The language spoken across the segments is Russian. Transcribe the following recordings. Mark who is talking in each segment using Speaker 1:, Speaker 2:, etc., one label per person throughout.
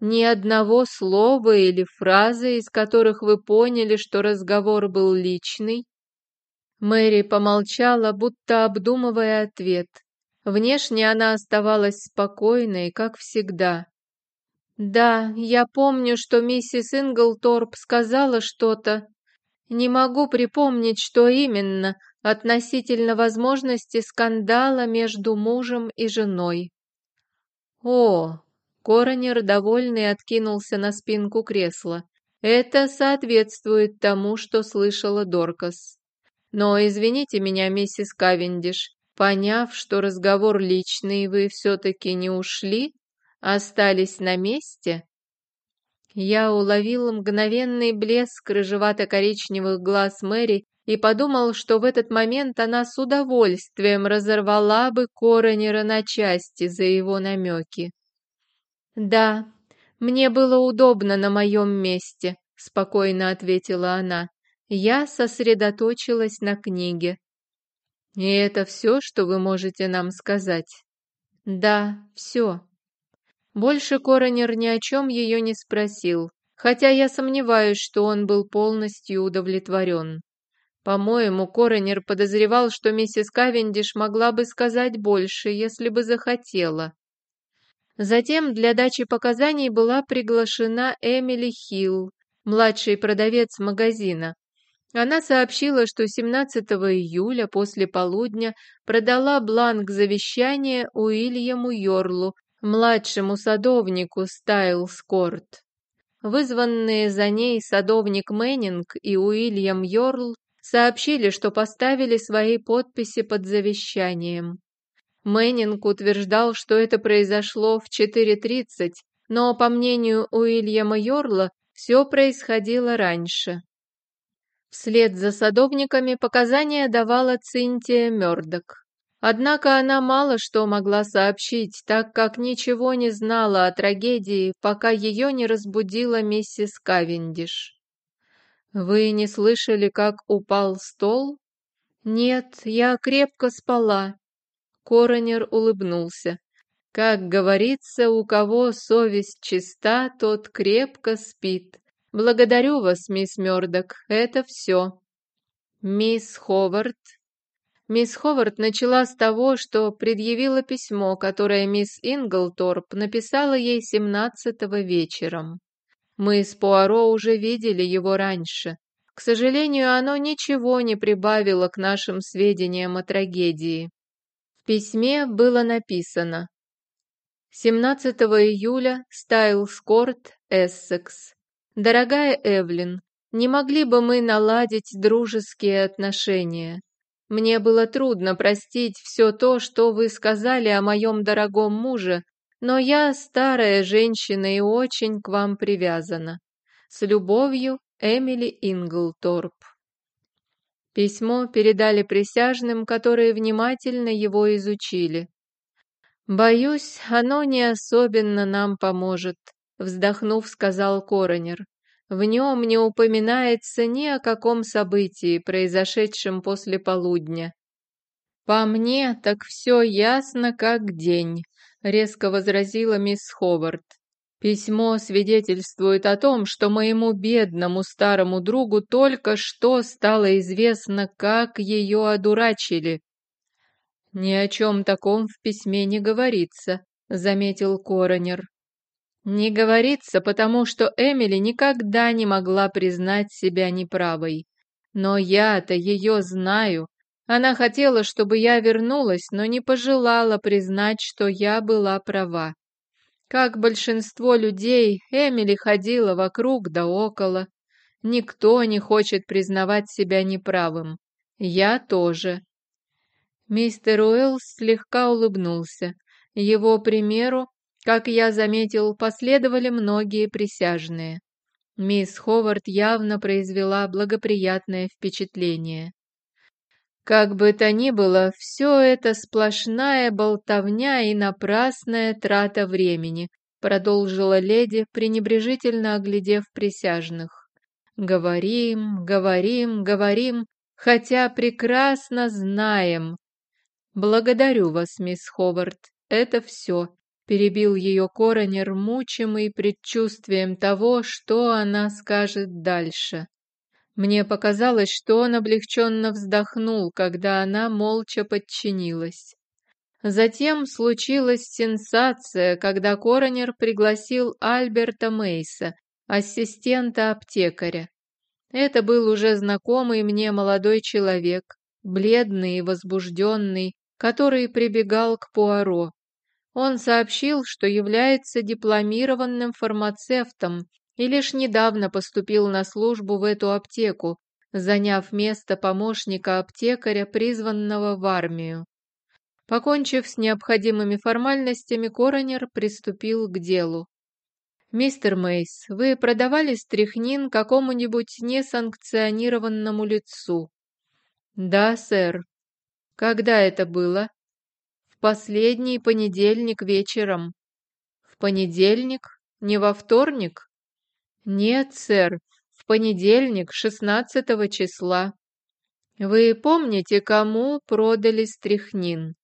Speaker 1: Ни одного слова или фразы, из которых вы поняли, что разговор был личный?» Мэри помолчала, будто обдумывая ответ. Внешне она оставалась спокойной, как всегда. «Да, я помню, что миссис Инглторп сказала что-то. Не могу припомнить, что именно, относительно возможности скандала между мужем и женой». «О!» — Коронер, довольный, откинулся на спинку кресла. «Это соответствует тому, что слышала Доркас. Но извините меня, миссис Кавендиш, поняв, что разговор личный, вы все-таки не ушли?» остались на месте? Я уловил мгновенный блеск рыжевато-коричневых глаз Мэри и подумал, что в этот момент она с удовольствием разорвала бы Коронера на части за его намеки. «Да, мне было удобно на моем месте», — спокойно ответила она. «Я сосредоточилась на книге». «И это все, что вы можете нам сказать?» «Да, все». Больше Коронер ни о чем ее не спросил, хотя я сомневаюсь, что он был полностью удовлетворен. По-моему, Коронер подозревал, что миссис Кавендиш могла бы сказать больше, если бы захотела. Затем для дачи показаний была приглашена Эмили Хилл, младший продавец магазина. Она сообщила, что 17 июля после полудня продала бланк завещания Уильяму Йорлу младшему садовнику Стайлскорт. Вызванные за ней садовник Мэннинг и Уильям Йорл сообщили, что поставили свои подписи под завещанием. Мэннинг утверждал, что это произошло в 4.30, но, по мнению Уильяма Йорла, все происходило раньше. Вслед за садовниками показания давала Цинтия Мёрдок. Однако она мало что могла сообщить, так как ничего не знала о трагедии, пока ее не разбудила миссис Кавендиш. «Вы не слышали, как упал стол?» «Нет, я крепко спала». Коронер улыбнулся. «Как говорится, у кого совесть чиста, тот крепко спит. Благодарю вас, мисс Мёрдок, это все». «Мисс Ховард, Мисс Ховард начала с того, что предъявила письмо, которое мисс Инглторп написала ей семнадцатого вечером. Мы с Пуаро уже видели его раньше. К сожалению, оно ничего не прибавило к нашим сведениям о трагедии. Письме было написано 17 июля, Стайлскорт, Эссекс. Дорогая Эвлин, не могли бы мы наладить дружеские отношения? Мне было трудно простить все то, что вы сказали о моем дорогом муже, но я старая женщина и очень к вам привязана. С любовью, Эмили Инглторп. Письмо передали присяжным, которые внимательно его изучили. «Боюсь, оно не особенно нам поможет», — вздохнув, сказал коронер. В нем не упоминается ни о каком событии, произошедшем после полудня. «По мне, так все ясно, как день», — резко возразила мисс Ховард. «Письмо свидетельствует о том, что моему бедному старому другу только что стало известно, как ее одурачили». «Ни о чем таком в письме не говорится», — заметил коронер. Не говорится, потому что Эмили никогда не могла признать себя неправой. Но я-то ее знаю. Она хотела, чтобы я вернулась, но не пожелала признать, что я была права. Как большинство людей, Эмили ходила вокруг да около. Никто не хочет признавать себя неправым. Я тоже. Мистер Уэллс слегка улыбнулся. Его примеру как я заметил, последовали многие присяжные. Мисс Ховард явно произвела благоприятное впечатление. Как бы то ни было, все это сплошная болтовня и напрасная трата времени, продолжила леди, пренебрежительно оглядев присяжных. Говорим, говорим, говорим, хотя прекрасно знаем. Благодарю вас, мисс Ховард, это все. перебил ее коронер, мучимый предчувствием того, что она скажет дальше. Мне показалось, что он облегченно вздохнул, когда она молча подчинилась. Затем случилась сенсация, когда коронер пригласил Альберта Мейса, ассистента аптекаря. Это был уже знакомый мне молодой человек, бледный и возбужденный, который прибегал к Пуаро. Он сообщил, что является дипломированным фармацевтом и лишь недавно поступил на службу в эту аптеку, заняв место помощника аптекаря, призванного в армию. Покончив с необходимыми формальностями, коронер приступил к делу. «Мистер Мейс, вы продавали стряхнин какому-нибудь несанкционированному лицу?» «Да, сэр». «Когда это было?» «В последний понедельник вечером». «В понедельник? Не во вторник?» «Нет, сэр, в понедельник, шестнадцатого числа». «Вы помните, кому продали стряхнин?»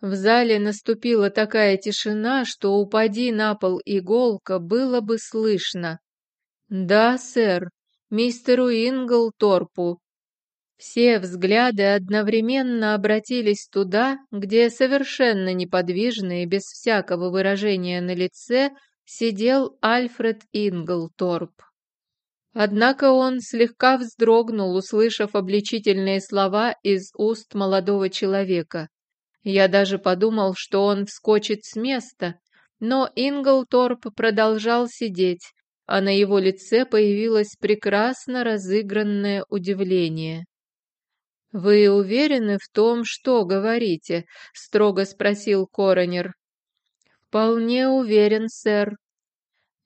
Speaker 1: В зале наступила такая тишина, что упади на пол иголка, было бы слышно. «Да, сэр, мистеру Инглторпу». Все взгляды одновременно обратились туда, где совершенно неподвижно и без всякого выражения на лице сидел Альфред Инглторп. Однако он слегка вздрогнул, услышав обличительные слова из уст молодого человека. Я даже подумал, что он вскочит с места, но Инглторп продолжал сидеть, а на его лице появилось прекрасно разыгранное удивление. «Вы уверены в том, что говорите?» — строго спросил коронер. «Вполне уверен, сэр.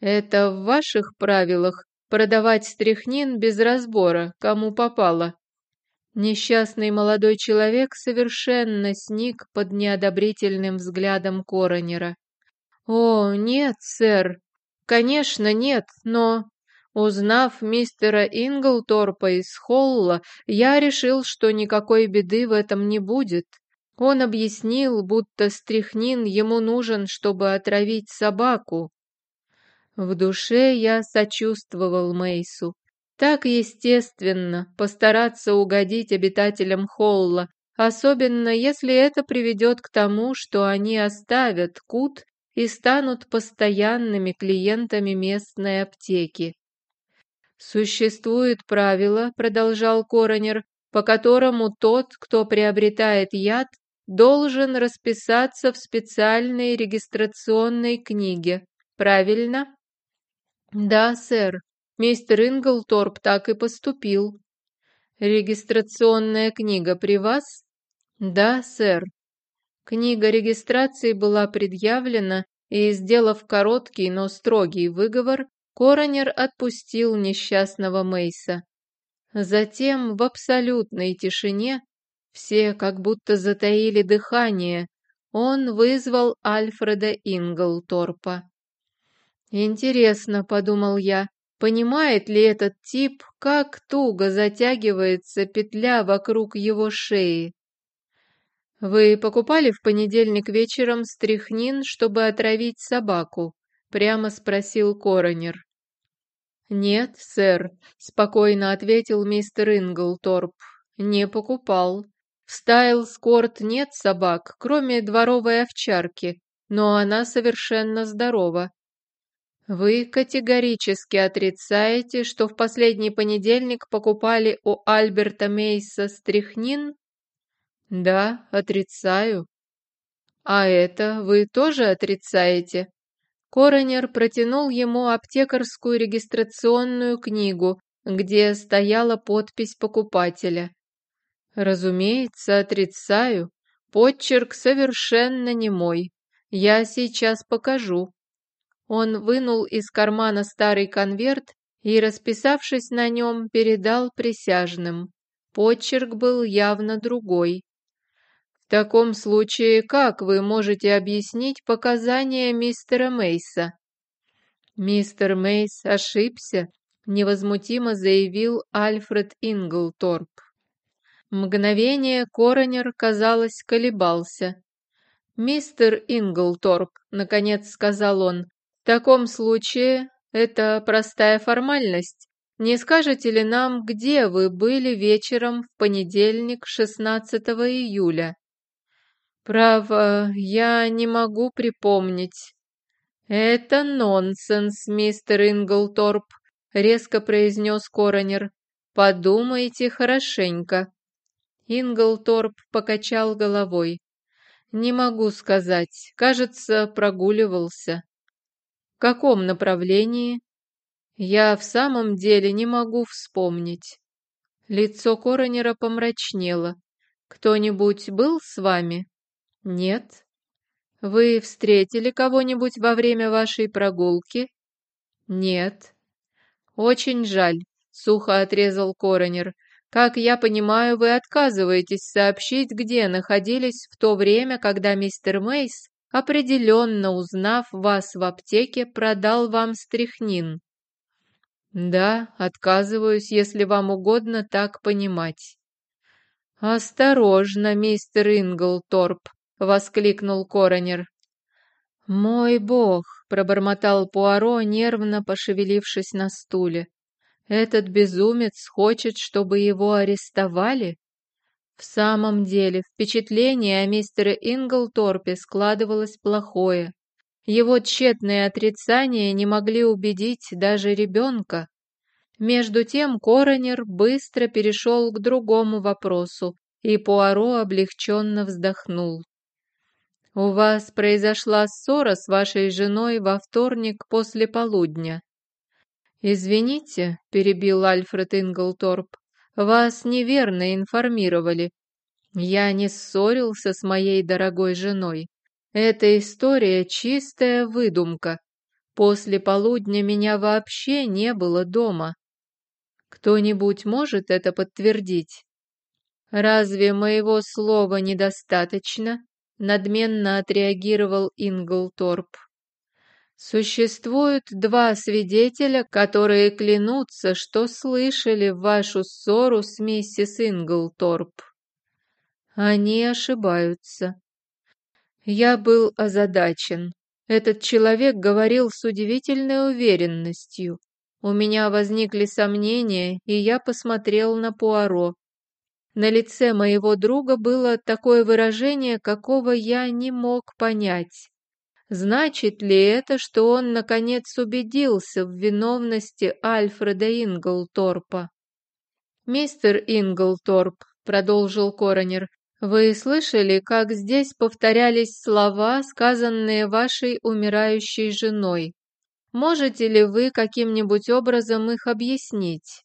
Speaker 1: Это в ваших правилах продавать стряхнин без разбора, кому попало?» Несчастный молодой человек совершенно сник под неодобрительным взглядом коронера. «О, нет, сэр, конечно, нет, но...» Узнав мистера Инглторпа из Холла, я решил, что никакой беды в этом не будет. Он объяснил, будто стряхнин ему нужен, чтобы отравить собаку. В душе я сочувствовал Мейсу. Так естественно постараться угодить обитателям Холла, особенно если это приведет к тому, что они оставят Кут и станут постоянными клиентами местной аптеки. «Существует правило», — продолжал Коронер, «по которому тот, кто приобретает яд, должен расписаться в специальной регистрационной книге. Правильно?» «Да, сэр», Мистер Инглторп так и поступил. Регистрационная книга при вас? Да, сэр. Книга регистрации была предъявлена, и, сделав короткий, но строгий выговор, коронер отпустил несчастного Мейса. Затем в абсолютной тишине все как будто затаили дыхание. Он вызвал Альфреда Инглторпа. «Интересно», — подумал я, Понимает ли этот тип, как туго затягивается петля вокруг его шеи? «Вы покупали в понедельник вечером стряхнин, чтобы отравить собаку?» — прямо спросил коронер. «Нет, сэр», — спокойно ответил мистер Инглторп. «Не покупал. В Стайлскорт нет собак, кроме дворовой овчарки, но она совершенно здорова. Вы категорически отрицаете, что в последний понедельник покупали у Альберта Мейса стряхнин? Да, отрицаю. А это вы тоже отрицаете? Коронер протянул ему аптекарскую регистрационную книгу, где стояла подпись покупателя. Разумеется, отрицаю. Подчерк совершенно не мой. Я сейчас покажу. Он вынул из кармана старый конверт и, расписавшись на нем, передал присяжным. Почерк был явно другой. В таком случае, как вы можете объяснить показания мистера Мейса? Мистер Мейс ошибся, невозмутимо заявил Альфред Инглторп. Мгновение коронер, казалось, колебался. «Мистер Инглторп», — наконец сказал он, — «в таком случае это простая формальность. Не скажете ли нам, где вы были вечером в понедельник, 16 июля?» «Право, я не могу припомнить». «Это нонсенс, мистер Инглторп», — резко произнес коронер. «Подумайте хорошенько». Инглторп покачал головой. «Не могу сказать. Кажется, прогуливался». «В каком направлении?» «Я в самом деле не могу вспомнить». Лицо коронера помрачнело. «Кто-нибудь был с вами?» «Нет». «Вы встретили кого-нибудь во время вашей прогулки?» «Нет». «Очень жаль», — сухо отрезал коронер. Как я понимаю, вы отказываетесь сообщить, где находились в то время, когда мистер Мейс, определенно узнав вас в аптеке, продал вам стряхнин. Да, отказываюсь, если вам угодно так понимать. «Осторожно, мистер Инглторп!» — воскликнул коронер. «Мой бог!» — пробормотал Пуаро, нервно пошевелившись на стуле. Этот безумец хочет, чтобы его арестовали? В самом деле, впечатление о мистере Инглторпе складывалось плохое. Его тщетные отрицания не могли убедить даже ребенка. Между тем коронер быстро перешел к другому вопросу, и Пуаро облегченно вздохнул. «У вас произошла ссора с вашей женой во вторник после полудня. «Извините», — перебил Альфред Инглторп, — «вас неверно информировали. Я не ссорился с моей дорогой женой. Эта история чистая выдумка. После полудня меня вообще не было дома. Кто-нибудь может это подтвердить? Разве моего слова недостаточно? Надменно отреагировал Инглторп. Существует два свидетеля, которые клянутся, что слышали вашу ссору с миссис Инглторп. Они ошибаются. Я был озадачен. Этот человек говорил с удивительной уверенностью. У меня возникли сомнения, и я посмотрел на Пуаро. На лице моего друга было такое выражение, какого я не мог понять. Значит ли это, что он наконец убедился в виновности Альфреда Инглторпа? «Мистер Инглторп», — продолжил коронер, — «вы слышали, как здесь повторялись слова, сказанные вашей умирающей женой? Можете ли вы каким-нибудь образом их объяснить?»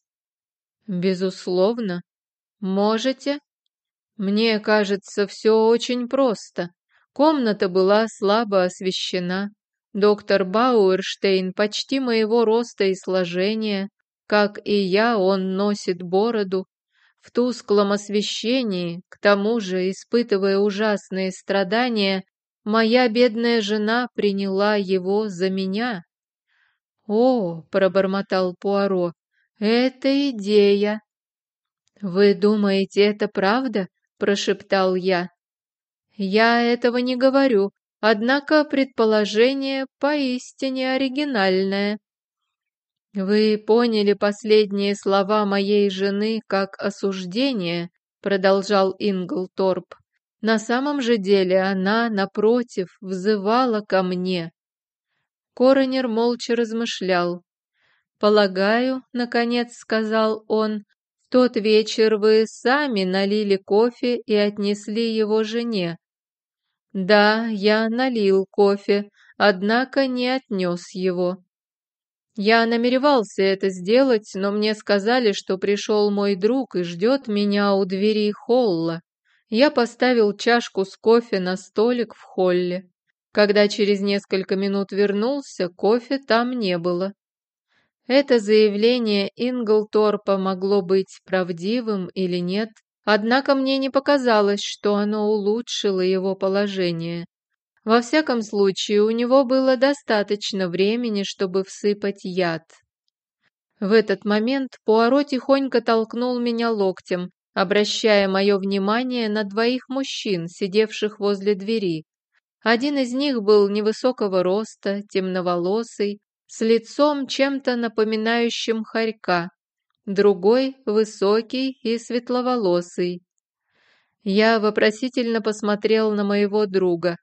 Speaker 1: «Безусловно. Можете?» «Мне кажется, все очень просто. Комната была слабо освещена. Доктор Бауэрштейн почти моего роста и сложения. Как и я, он носит бороду. В тусклом освещении, к тому же, испытывая ужасные страдания, моя бедная жена приняла его за меня. «О!» — пробормотал Пуаро. «Это идея!» «Вы думаете, это правда?» — прошептал я. Я этого не говорю, однако предположение поистине оригинальное. Вы поняли последние слова моей жены как осуждение, продолжал Инглторп. На самом же деле она, напротив, взывала ко мне. Коронер молча размышлял. «Полагаю, — наконец сказал он, — в тот вечер вы сами налили кофе и отнесли его жене. Да, я налил кофе, однако не отнес его. Я намеревался это сделать, но мне сказали, что пришел мой друг и ждет меня у двери холла. Я поставил чашку с кофе на столик в холле. Когда через несколько минут вернулся, кофе там не было. Это заявление Инглторпа могло быть правдивым или нет, Однако мне не показалось, что оно улучшило его положение. Во всяком случае, у него было достаточно времени, чтобы всыпать яд. В этот момент Пуаро тихонько толкнул меня локтем, обращая мое внимание на двоих мужчин, сидевших возле двери. Один из них был невысокого роста, темноволосый, с лицом чем-то напоминающим хорька, другой — высокий и светловолосый. Я вопросительно посмотрел на моего друга.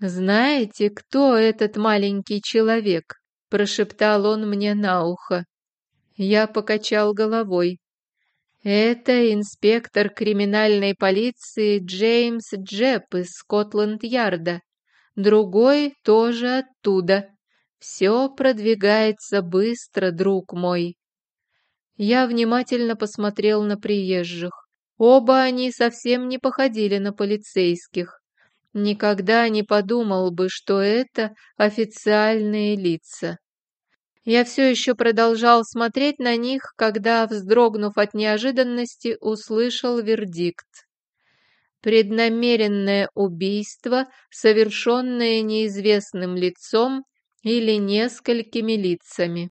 Speaker 1: «Знаете, кто этот маленький человек?» — прошептал он мне на ухо. Я покачал головой. «Это инспектор криминальной полиции Джеймс Джеб из Скотланд-Ярда. Другой тоже оттуда. Все продвигается быстро, друг мой». Я внимательно посмотрел на приезжих. Оба они совсем не походили на полицейских. Никогда не подумал бы, что это официальные лица. Я все еще продолжал смотреть на них, когда, вздрогнув от неожиданности, услышал вердикт. Преднамеренное убийство, совершенное неизвестным лицом или несколькими лицами.